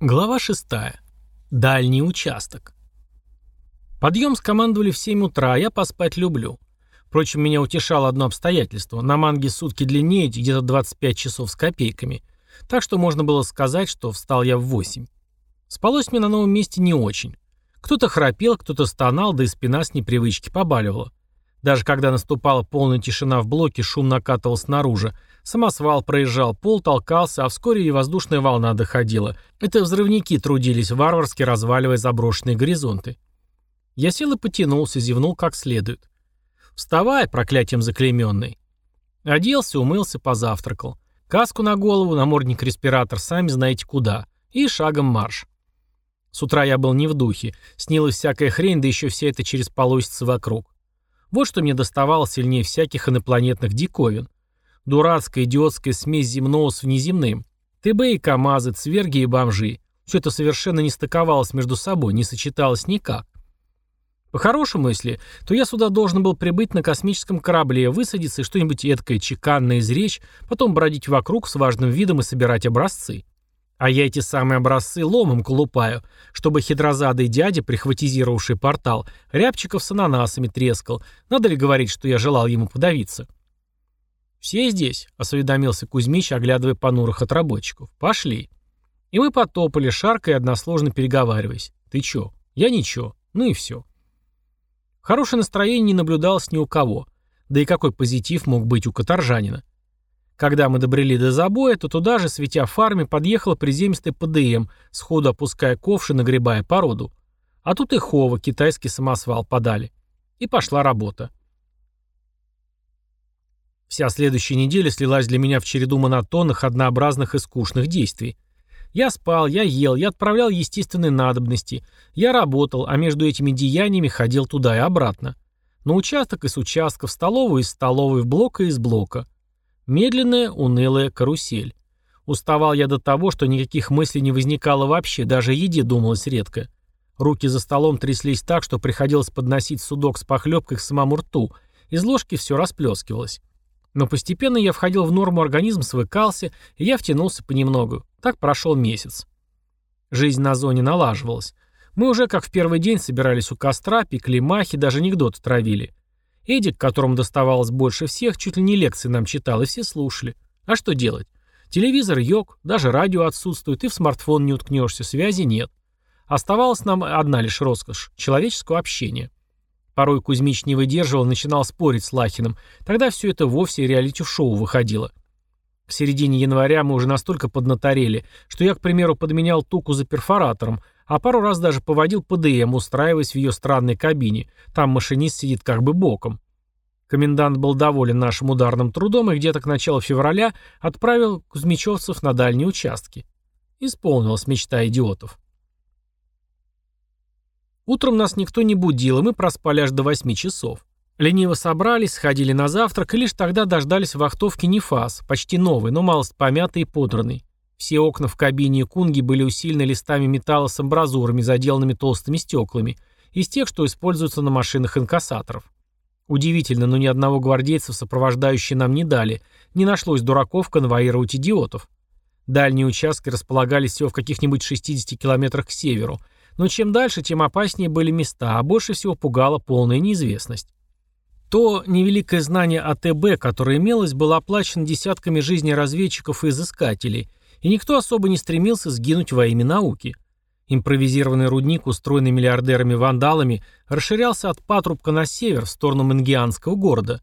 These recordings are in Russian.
Глава 6. Дальний участок. Подъем скомандовали в 7 утра, а я поспать люблю. Впрочем, меня утешало одно обстоятельство. На манге сутки длиннее, где-то 25 часов с копейками. Так что можно было сказать, что встал я в 8. Спалось мне на новом месте не очень. Кто-то храпел, кто-то стонал, да и спина с непривычки побаливала. Даже когда наступала полная тишина в блоке, шум накатывал снаружи. Самосвал проезжал, пол толкался, а вскоре и воздушная волна доходила. Это взрывники трудились, варварски разваливая заброшенные горизонты. Я сел и потянулся, зевнул как следует. «Вставай, проклятием заклейменный!» Оделся, умылся, позавтракал. Каску на голову, намордник-респиратор, сами знаете куда. И шагом марш. С утра я был не в духе. Снилась всякая хрень, да еще вся это через полосицы вокруг. Вот что мне доставало сильнее всяких инопланетных диковин. Дурацкая идиотская смесь земного с внеземным. ТБ и КАМАЗы, цверги и бомжи. Все это совершенно не стыковалось между собой, не сочеталось никак. По-хорошему, если, то я сюда должен был прибыть на космическом корабле, высадиться и что-нибудь эткое, чеканное изречь, потом бродить вокруг с важным видом и собирать образцы. А я эти самые образцы ломом колупаю, чтобы хитрозадый дядя, прихватизировавший портал, рябчиков с ананасами трескал. Надо ли говорить, что я желал ему подавиться? «Все здесь?» — осведомился Кузьмич, оглядывая понурых отработчиков. «Пошли». И мы потопали, шаркой и односложно переговариваясь. «Ты чё?» «Я ничего». Ну и все. Хорошее настроение не наблюдалось ни у кого. Да и какой позитив мог быть у каторжанина? Когда мы добрели до забоя, то туда же, светя фарме, подъехала приземистый ПДМ, сходу опуская ковши, нагребая породу. А тут и Хова, китайский самосвал подали. И пошла работа. Вся следующая неделя слилась для меня в череду монотонных, однообразных и скучных действий. Я спал, я ел, я отправлял естественные надобности, я работал, а между этими деяниями ходил туда и обратно. На участок из участка, в столовую из столовой, в блок и из блока. Медленная, унылая карусель. Уставал я до того, что никаких мыслей не возникало вообще, даже еде думалось редко. Руки за столом тряслись так, что приходилось подносить судок с похлебкой к самому рту, из ложки все расплескивалось. Но постепенно я входил в норму, организм свыкался, и я втянулся понемногу. Так прошел месяц. Жизнь на зоне налаживалась. Мы уже, как в первый день, собирались у костра, пекли махи, даже анекдоты травили. Эдик, которому доставалось больше всех, чуть ли не лекции нам читал, и все слушали. А что делать? Телевизор йог, даже радио отсутствует, и в смартфон не уткнешься, связи нет. Оставалась нам одна лишь роскошь – человеческого общения. Порой Кузьмич не выдерживал, начинал спорить с Лахиным. Тогда все это вовсе реалити-шоу выходило. К середине января мы уже настолько поднаторели, что я, к примеру, подменял туку за перфоратором, а пару раз даже поводил ПДМ, устраиваясь в ее странной кабине. Там машинист сидит как бы боком. Комендант был доволен нашим ударным трудом и где-то к началу февраля отправил кузьмичевцев на дальние участки. Исполнилась мечта идиотов. Утром нас никто не будил, и мы проспали аж до восьми часов. Лениво собрались, сходили на завтрак, и лишь тогда дождались вахтовки Нефас, почти новый, но малость помятый и подранный. Все окна в кабине кунги были усилены листами металла с амбразурами, заделанными толстыми стеклами, из тех, что используются на машинах инкассаторов. Удивительно, но ни одного гвардейца сопровождающие нам не дали. Не нашлось дураков конвоировать идиотов. Дальние участки располагались всего в каких-нибудь 60 километрах к северу. Но чем дальше, тем опаснее были места, а больше всего пугала полная неизвестность. То невеликое знание АТБ, которое имелось, было оплачено десятками жизней разведчиков и изыскателей, и никто особо не стремился сгинуть во имя науки. Импровизированный рудник, устроенный миллиардерами-вандалами, расширялся от патрубка на север, в сторону Мангианского города.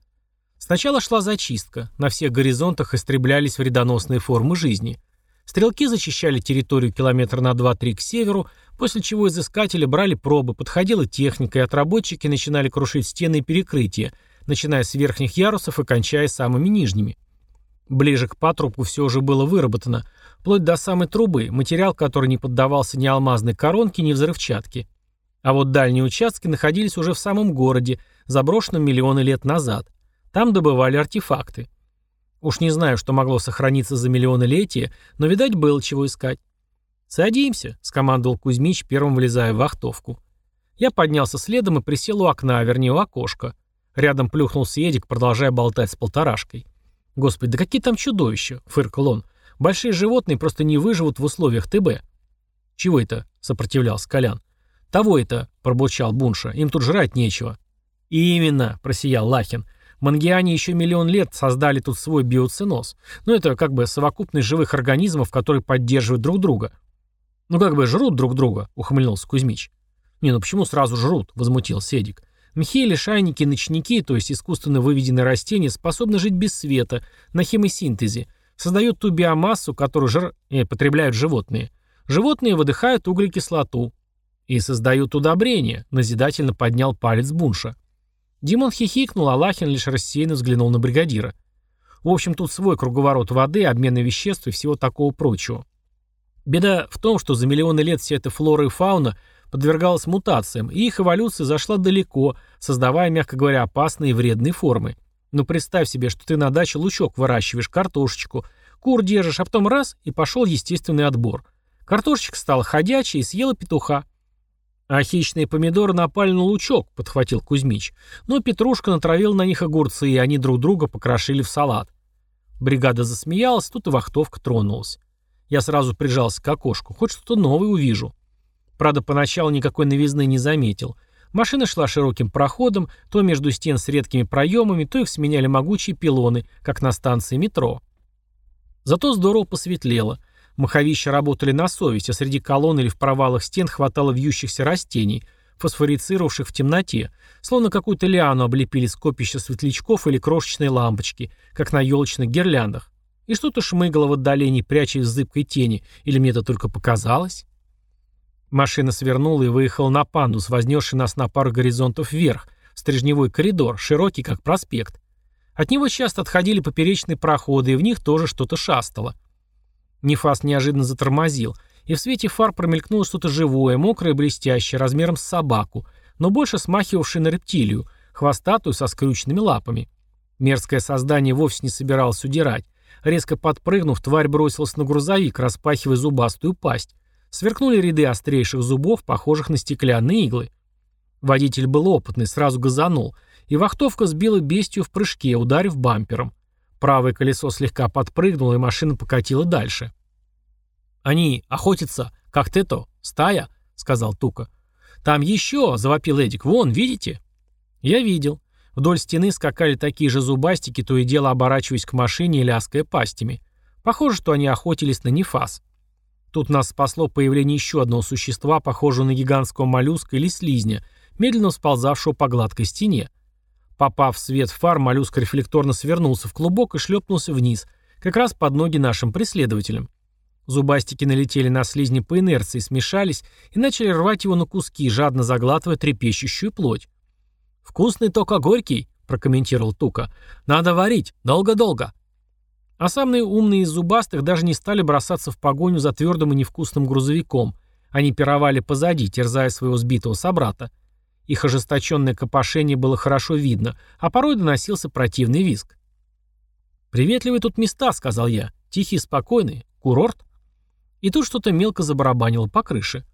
Сначала шла зачистка, на всех горизонтах истреблялись вредоносные формы жизни. Стрелки зачищали территорию километра на 2-3 к северу, после чего изыскатели брали пробы, подходила техника, и отработчики начинали крушить стены и перекрытия, начиная с верхних ярусов и кончая самыми нижними. Ближе к патрубку все уже было выработано, вплоть до самой трубы, материал, который не поддавался ни алмазной коронке, ни взрывчатке. А вот дальние участки находились уже в самом городе, заброшенном миллионы лет назад. Там добывали артефакты. Уж не знаю, что могло сохраниться за миллионы летия, но, видать, было чего искать. «Садимся», — скомандовал Кузьмич, первым влезая в вахтовку. Я поднялся следом и присел у окна, вернее, у окошка. Рядом плюхнулся Эдик, продолжая болтать с полторашкой. «Господи, да какие там чудовища!» — фыркал он. «Большие животные просто не выживут в условиях ТБ». «Чего это?» — сопротивлялся Колян. «Того это», — пробурчал Бунша, — «им тут жрать нечего». «Именно», — просиял Лахин. «Мангиане еще миллион лет создали тут свой биоценоз. Но это как бы совокупность живых организмов, которые поддерживают друг друга». «Ну как бы жрут друг друга», — ухмыльнулся Кузьмич. «Не, ну почему сразу жрут?» — возмутился Эдик. Мхи, лишайники, ночники, то есть искусственно выведенные растения, способны жить без света, на хемосинтезе, создают ту биомассу, которую жир... э, потребляют животные. Животные выдыхают углекислоту. И создают удобрения, назидательно поднял палец Бунша. Димон хихикнул, а Лахин лишь рассеянно взглянул на бригадира. В общем, тут свой круговорот воды, обмены веществ и всего такого прочего. Беда в том, что за миллионы лет вся эта флора и фауна подвергалась мутациям, и их эволюция зашла далеко, создавая, мягко говоря, опасные и вредные формы. Ну представь себе, что ты на даче лучок выращиваешь, картошечку, кур держишь, а потом раз, и пошел естественный отбор. Картошечка стала ходячей и съела петуха. А хищные помидоры напали на лучок, подхватил Кузьмич. Но Петрушка натравил на них огурцы, и они друг друга покрошили в салат. Бригада засмеялась, тут и вахтовка тронулась. Я сразу прижался к окошку, хоть что-то новое увижу. Правда, поначалу никакой новизны не заметил. Машина шла широким проходом, то между стен с редкими проемами, то их сменяли могучие пилоны, как на станции метро. Зато здорово посветлело. Маховища работали на совесть, а среди колонн или в провалах стен хватало вьющихся растений, фосфорицировавших в темноте, словно какую-то лиану облепили скопища светлячков или крошечные лампочки, как на елочных гирляндах. И что-то шмыгало в отдалении, прячась в зыбкой тени, или мне это только показалось? Машина свернула и выехала на пандус, вознесший нас на пару горизонтов вверх, стрижневой коридор, широкий, как проспект. От него часто отходили поперечные проходы, и в них тоже что-то шастало. Нефас неожиданно затормозил, и в свете фар промелькнуло что-то живое, мокрое блестящее, размером с собаку, но больше смахивавшее на рептилию, хвостатую со скрюченными лапами. Мерзкое создание вовсе не собиралось удирать. Резко подпрыгнув, тварь бросилась на грузовик, распахивая зубастую пасть. Сверкнули ряды острейших зубов, похожих на стеклянные иглы. Водитель был опытный, сразу газанул, и вахтовка сбила бестию в прыжке, ударив бампером. Правое колесо слегка подпрыгнуло, и машина покатила дальше. «Они охотятся, как ты-то, стая», — сказал Тука. «Там еще», — завопил Эдик, — «вон, видите?» Я видел. Вдоль стены скакали такие же зубастики, то и дело оборачиваясь к машине и ляская пастями. Похоже, что они охотились на нефас. Тут нас спасло появление еще одного существа, похожего на гигантского моллюска или слизня, медленно сползавшего по гладкой стене. Попав в свет фар, моллюск рефлекторно свернулся в клубок и шлепнулся вниз, как раз под ноги нашим преследователям. Зубастики налетели на слизни по инерции, смешались и начали рвать его на куски, жадно заглатывая трепещущую плоть. «Вкусный, только горький», — прокомментировал Тука. «Надо варить. Долго-долго». А самые умные из зубастых даже не стали бросаться в погоню за твердым и невкусным грузовиком. Они пировали позади, терзая своего сбитого собрата. Их ожесточенное копошение было хорошо видно, а порой доносился противный визг. «Приветливые тут места», — сказал я. «Тихие, спокойные. Курорт?» И тут что-то мелко забарабанило по крыше.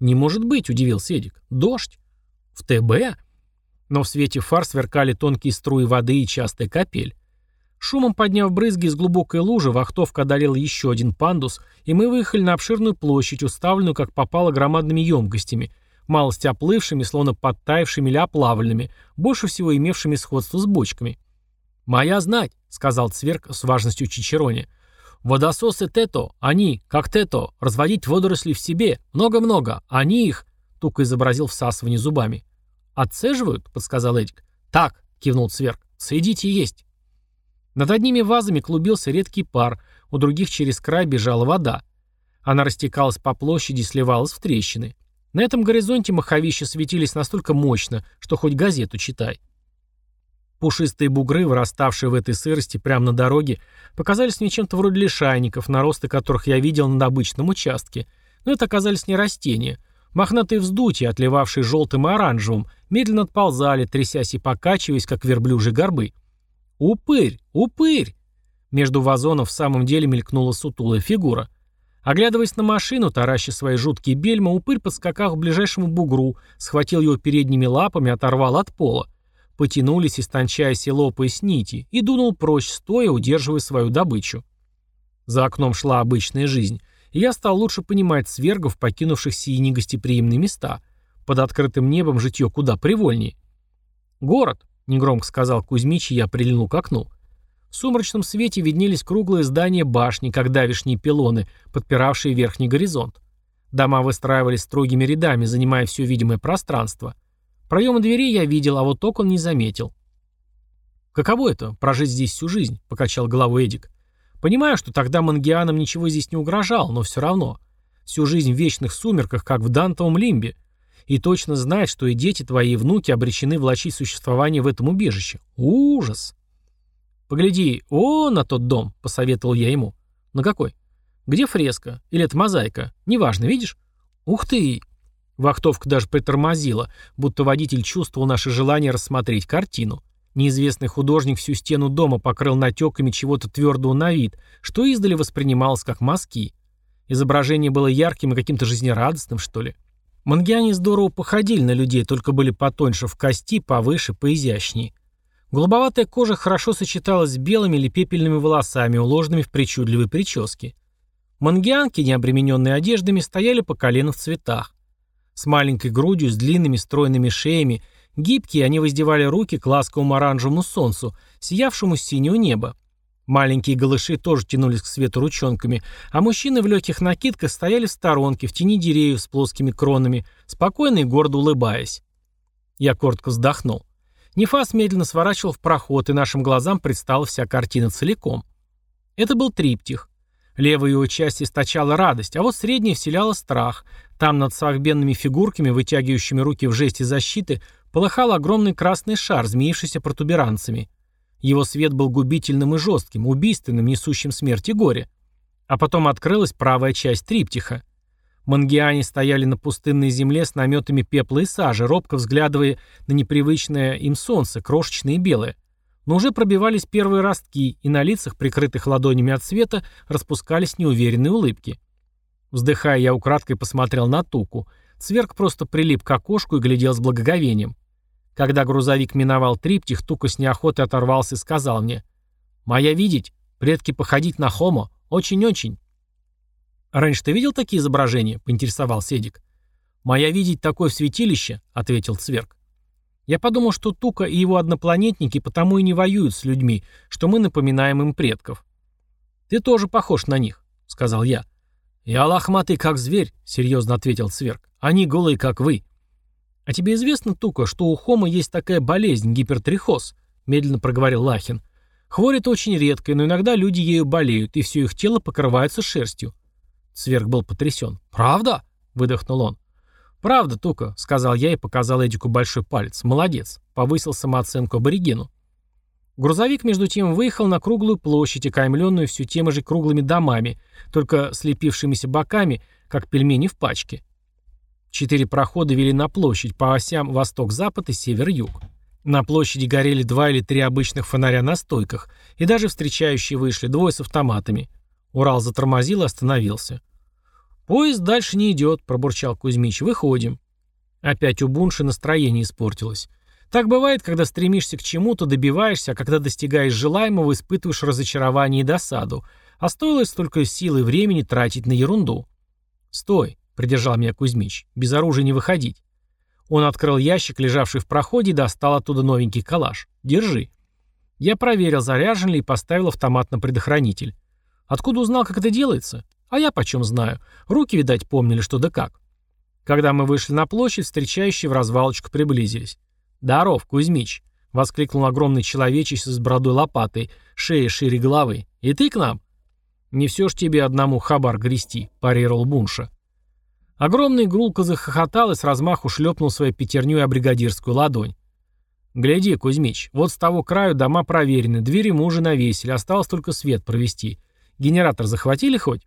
«Не может быть», — удивился Эдик. «Дождь? В ТБ?» Но в свете фар сверкали тонкие струи воды и частая капель. Шумом подняв брызги из глубокой лужи, вахтовка одолела еще один пандус, и мы выехали на обширную площадь, уставленную, как попало, громадными емкостями, малость оплывшими, словно подтаявшими или оплавленными, больше всего имевшими сходство с бочками. «Моя знать», — сказал Цверк с важностью Чичероне. «Водососы Тето, они, как Тето, разводить водоросли в себе, много-много, они их», — туко изобразил всасывание зубами. «Отцеживают?» — подсказал Эдик. «Так», — кивнул Цверк, — «цедите есть». Над одними вазами клубился редкий пар, у других через край бежала вода. Она растекалась по площади и сливалась в трещины. На этом горизонте маховища светились настолько мощно, что хоть газету читай. Пушистые бугры, выраставшие в этой сырости прямо на дороге, показались мне чем-то вроде лишайников, наросты которых я видел на обычном участке. Но это оказались не растения. Мохнатые вздутия, отливавшие желтым и оранжевым, медленно отползали, трясясь и покачиваясь, как верблюжьи горбы. «Упырь! Упырь!» Между вазонов в самом деле мелькнула сутулая фигура. Оглядываясь на машину, тараща свои жуткие бельма, упырь подскакал к ближайшему бугру, схватил его передними лапами, оторвал от пола. Потянулись, истончаясь и лопаясь нити, и дунул прочь, стоя, удерживая свою добычу. За окном шла обычная жизнь. и я стал лучше понимать свергов, покинувших сии негостеприимные места. Под открытым небом житье куда привольней. «Город», — негромко сказал Кузьмич, и я прильнул к окну. В сумрачном свете виднелись круглые здания башни, как давишние пилоны, подпиравшие верхний горизонт. Дома выстраивались строгими рядами, занимая все видимое пространство. Проемы дверей я видел, а вот окон не заметил. «Каково это — прожить здесь всю жизнь?» — покачал головой Эдик. «Понимаю, что тогда мангианам ничего здесь не угрожал, но все равно. Всю жизнь в вечных сумерках, как в Дантовом лимбе. И точно знать, что и дети твои, и внуки обречены влачить существование в этом убежище. Ужас!» «Погляди, о, на тот дом!» — посоветовал я ему. «На какой?» «Где фреска? Или это мозаика? Неважно, видишь?» «Ух ты!» Вахтовка даже притормозила, будто водитель чувствовал наше желание рассмотреть картину. Неизвестный художник всю стену дома покрыл натеками чего-то твердого на вид, что издали воспринималось как мазки. Изображение было ярким и каким-то жизнерадостным, что ли. Мангиане здорово походили на людей, только были потоньше в кости, повыше, поизящнее. Голубоватая кожа хорошо сочеталась с белыми или пепельными волосами, уложенными в причудливые прически. Мангианки, не обремененные одеждами, стояли по колено в цветах. С маленькой грудью, с длинными стройными шеями Гибкие, они воздевали руки к ласковому оранжевому солнцу, сиявшему с синего неба. Маленькие голыши тоже тянулись к свету ручонками, а мужчины в легких накидках стояли в сторонке, в тени деревьев с плоскими кронами, спокойно и гордо улыбаясь. Я коротко вздохнул. Нефас медленно сворачивал в проход, и нашим глазам предстала вся картина целиком. Это был триптих. Левая его часть источала радость, а вот средняя вселяла страх. Там над сахбенными фигурками, вытягивающими руки в жесте защиты, полыхал огромный красный шар, змеившийся протуберанцами. Его свет был губительным и жестким, убийственным, несущим смерть и горе. А потом открылась правая часть триптиха. Мангиане стояли на пустынной земле с наметами пепла и сажи, робко взглядывая на непривычное им солнце, крошечное и белое. Но уже пробивались первые ростки, и на лицах, прикрытых ладонями от света, распускались неуверенные улыбки. Вздыхая, я украдкой посмотрел на Туку. Цверк просто прилип к окошку и глядел с благоговением. Когда грузовик миновал триптих, Тука с неохотой оторвался и сказал мне. «Моя видеть, предки походить на хомо, очень-очень». «Раньше ты видел такие изображения?» — поинтересовался Эдик. «Моя видеть такое в святилище», — ответил Цверк. Я подумал, что Тука и его однопланетники потому и не воюют с людьми, что мы напоминаем им предков. «Ты тоже похож на них», — сказал я. «Я лохматый, как зверь», — серьезно ответил Цверк. «Они голые, как вы». «А тебе известно, Тука, что у Хома есть такая болезнь, гипертрихоз?» — медленно проговорил Лахин. «Хворь это очень редкая, но иногда люди ею болеют, и все их тело покрывается шерстью». Сверх был потрясен. «Правда?» — выдохнул он. «Правда, Тука», — сказал я и показал Эдику большой палец. «Молодец», — повысил самооценку аборигену. Грузовик, между тем, выехал на круглую площадь, окаймленную все теми же круглыми домами, только слепившимися боками, как пельмени в пачке. Четыре прохода вели на площадь по осям восток-запад и север-юг. На площади горели два или три обычных фонаря на стойках, и даже встречающие вышли, двое с автоматами. Урал затормозил и остановился. «Поезд дальше не идет», — пробурчал Кузьмич. «Выходим». Опять у Бунши настроение испортилось. Так бывает, когда стремишься к чему-то, добиваешься, а когда достигаешь желаемого, испытываешь разочарование и досаду. А стоило столько сил и времени тратить на ерунду. «Стой», — придержал меня Кузьмич. «Без оружия не выходить». Он открыл ящик, лежавший в проходе, и достал оттуда новенький калаш. «Держи». Я проверил, заряжен ли, и поставил автомат на предохранитель. Откуда узнал, как это делается? А я почем знаю. Руки, видать, помнили, что да как. Когда мы вышли на площадь, встречающие в развалочку приблизились. «Даров, Кузьмич!» — воскликнул огромный человечище с бородой лопатой, шеей шире головы. «И ты к нам?» «Не все ж тебе одному хабар грести», — парировал Бунша. Огромный гулко захохотал и с размаху шлепнул своей пятерней о бригадирскую ладонь. «Гляди, Кузьмич, вот с того краю дома проверены, двери мы уже навесили, осталось только свет провести. Генератор захватили хоть?»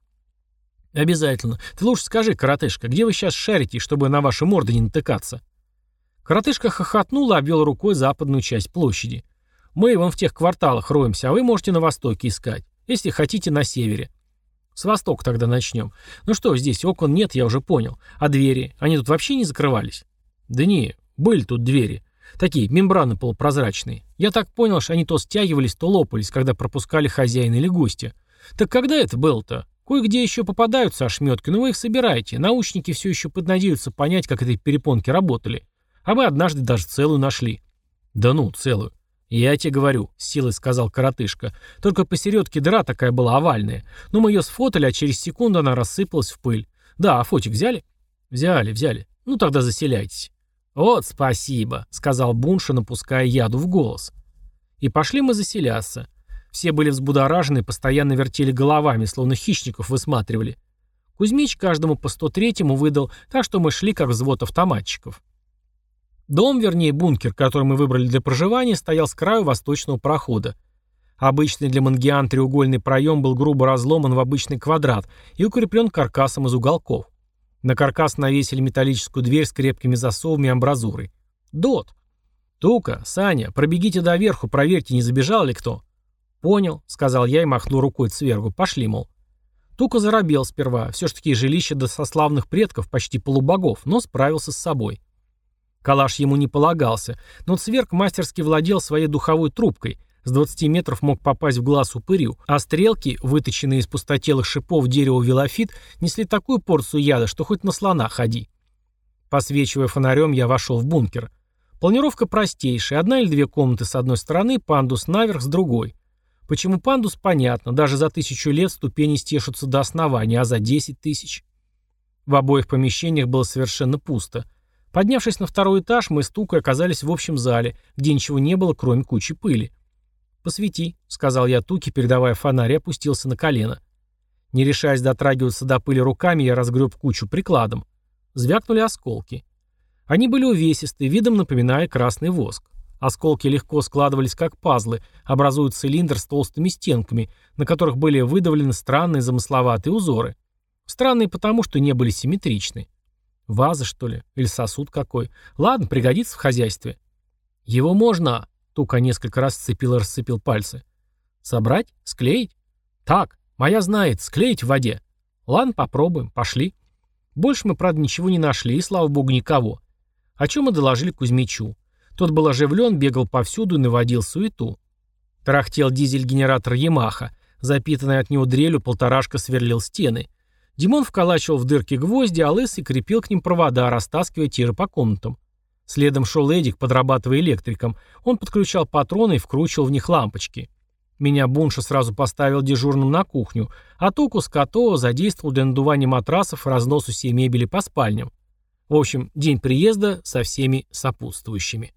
«Обязательно. Ты лучше скажи, коротышка, где вы сейчас шарите, чтобы на ваши морды не натыкаться?» Коротышка хохотнул и обвел рукой западную часть площади. «Мы вон в тех кварталах роемся, а вы можете на востоке искать, если хотите на севере. С востока тогда начнем. Ну что, здесь окон нет, я уже понял. А двери? Они тут вообще не закрывались? Да не, были тут двери. Такие, мембраны полупрозрачные. Я так понял, что они то стягивались, то лопались, когда пропускали хозяина или гостя. Так когда это было-то? Кое-где еще попадаются ошметки, но вы их собираете. Научники все еще поднадеются понять, как эти перепонки работали. А мы однажды даже целую нашли. Да ну, целую. «Я тебе говорю», — с силой сказал коротышка. «Только посередке дыра такая была овальная. Но мы ее сфотали, а через секунду она рассыпалась в пыль. Да, а фотик взяли?» «Взяли, взяли. Ну тогда заселяйтесь». «Вот спасибо», — сказал Бунша, напуская яду в голос. И пошли мы заселяться. Все были взбудоражены, постоянно вертели головами, словно хищников высматривали. Кузьмич каждому по 103-му выдал, так что мы шли как взвод автоматчиков. Дом, вернее бункер, который мы выбрали для проживания, стоял с краю восточного прохода. Обычный для мангиан треугольный проем был грубо разломан в обычный квадрат и укреплен каркасом из уголков. На каркас навесили металлическую дверь с крепкими засовами и амбразурой. Дот. «Тука, Саня, пробегите доверху, проверьте, не забежал ли кто». «Понял», — сказал я и махнул рукой цвергу. «Пошли, мол». Тука заробел сперва. Все ж таки жилище досославных предков, почти полубогов, но справился с собой. Калаш ему не полагался, но цверг мастерски владел своей духовой трубкой. С 20 метров мог попасть в глаз упырю, а стрелки, выточенные из пустотелых шипов дерева велофит, несли такую порцию яда, что хоть на слона ходи. Посвечивая фонарем, я вошел в бункер. Планировка простейшая. Одна или две комнаты с одной стороны, пандус наверх с другой. Почему пандус, понятно. Даже за тысячу лет ступени стешутся до основания, а за десять тысяч. В обоих помещениях было совершенно пусто. Поднявшись на второй этаж, мы с Тукой оказались в общем зале, где ничего не было, кроме кучи пыли. «Посвети», — сказал я Туке, передавая фонарь, и опустился на колено. Не решаясь дотрагиваться до пыли руками, я разгреб кучу прикладом. Звякнули осколки. Они были увесистые, видом напоминая красный воск. Осколки легко складывались как пазлы, образуя цилиндр с толстыми стенками, на которых были выдавлены странные замысловатые узоры. Странные потому, что не были симметричны. Ваза, что ли? Или сосуд какой? Ладно, пригодится в хозяйстве. Его можно... Тука несколько раз сцепил и расцепил пальцы. Собрать? Склеить? Так, моя знает, склеить в воде. Ладно, попробуем, пошли. Больше мы, правда, ничего не нашли, и, слава богу, никого. О чем мы доложили Кузьмичу. Тот был оживлен, бегал повсюду и наводил суету. Трахтел дизель-генератор «Ямаха». Запитанный от него дрелью полторашка сверлил стены. Димон вколачивал в дырки гвозди, а Лысый крепил к ним провода, растаскивая тиры по комнатам. Следом шел Эдик, подрабатывая электриком. Он подключал патроны и вкручивал в них лампочки. Меня Бунша сразу поставил дежурным на кухню, а Туку Скотова задействовал для надувания матрасов и разносу всей мебели по спальням. В общем, день приезда со всеми сопутствующими.